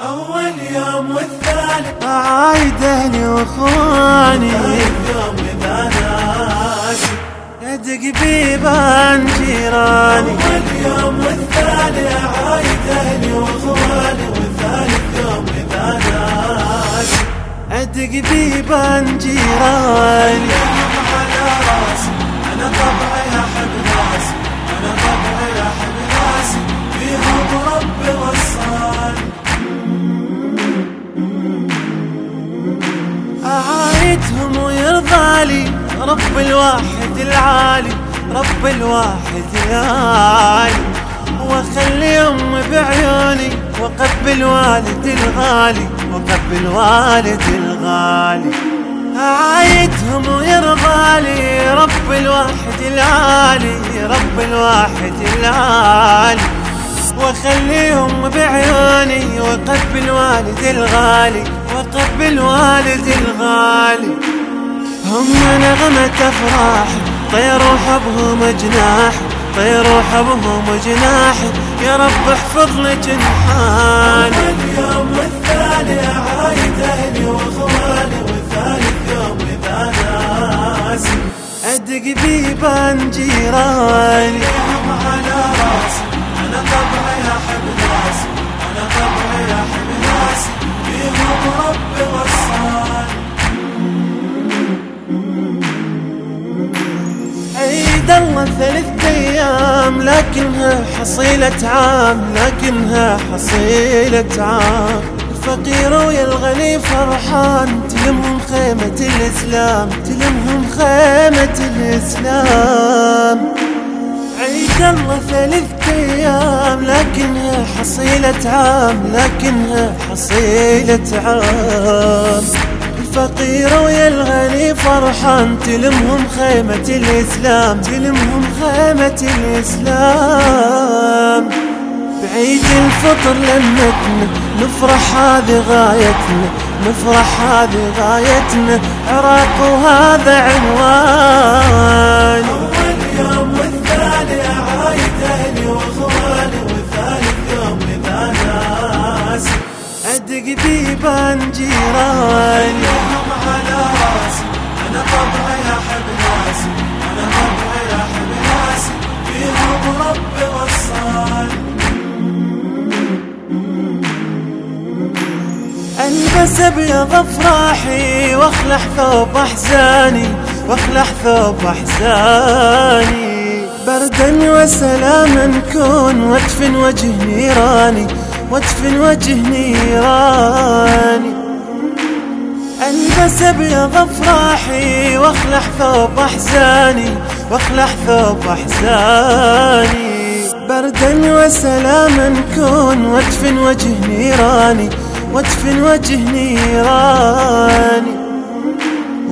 أول يوم والثاني. ثالث يوم إذا ناسي أدق بيبان جيراني. أول يوم والثاني. أعايد أهلي وإخواني. والثالث يوم إذا ناسي أدق بيبان جيراني. على راسي. أنا طبعي رب الواحد العالي رب الواحد العالي واخليهم بعيوني وقبل والد الغالي وقبل والد الغالي. أعايدهم ويرضى لي رب الواحد العالي رب الواحد العالي. واخليهم بعيوني وقبل والد الغالي وقبل والد الغالي. هم نغمة أفراح طيروا حبهم جناح طيروا حبهم جناح يا رب احفظ اليوم والثاني الله ثلاث أيام لكنها حصيلة عام لكنها حصيلة عام. الفقير ويا الغني فرحان تلمهم خيمة الإسلام تلمهم خيمة الإسلام. عيد الله ثلاث أيام لكنها حصيلة عام لكنها حصيلة عام. الفقير ويا الغني فرحان تلمهم خيمة الإسلام تلمهم خيمة الإسلام. بعيد الفطر لمتنا نفرح هذه غايتنا نفرح هذه غايتنا. عراق وهذا عنوان. البس ابيض افراحي واخلع ثوب أحزاني واخلع ثوب أحزاني. بردا وسلاما نكون وادفن وجه نيراني وادفن وجه نيراني. البس ابيض افراحي واخلع ثوب أحزاني واخلع ثوب أحزاني. بردا وسلاما نكون وادفن وجه نيراني وادفن وجه نيراني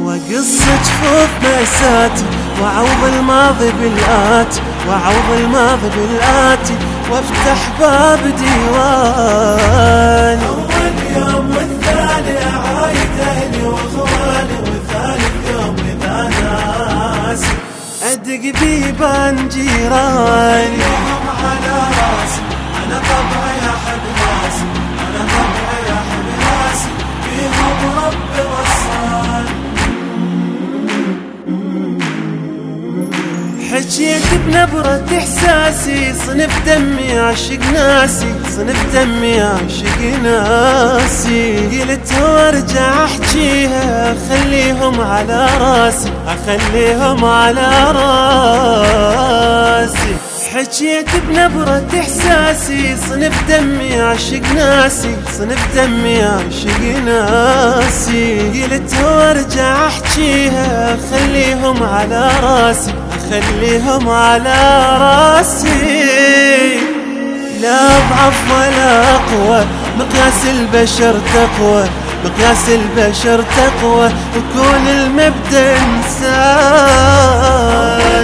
وقص جفوف مأساتي وعوض الماضي بالآتي وعوض الماضي بالآتي وافتح باب ديواني. أول يوم والثاني أعايد أهلي وإخواني والثالث يوم إذا ناسي أدق بيبان جيراني حكيت بنبرة إحساسي صنف دمي عشق ناسي صنف دمي عشق ناسي. قلتها وارجع أحكيها أخليهم على راسي أخليهم على راسي. حكيت بنبرة إحساسي صنف دمي عشق ناسي صنف دمي عشق ناسي. قلتها وارجع أحكيها أخليهم على راسي أخليهم على راسي. لا اضعف ولا اقوى مقياس البشر تقوى مقياس البشر تقوى وكون المبدأ إنسان.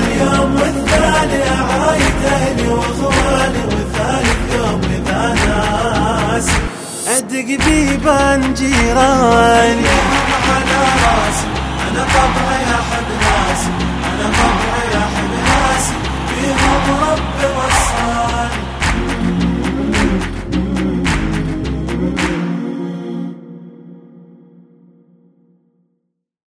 اليوم والثاني أعايد أهلي وإخواني والثالث يوم إذا ناسي أدق بيبان جيراني. على راسي أنا طبعي أحب ناسي أنا طبعي أحب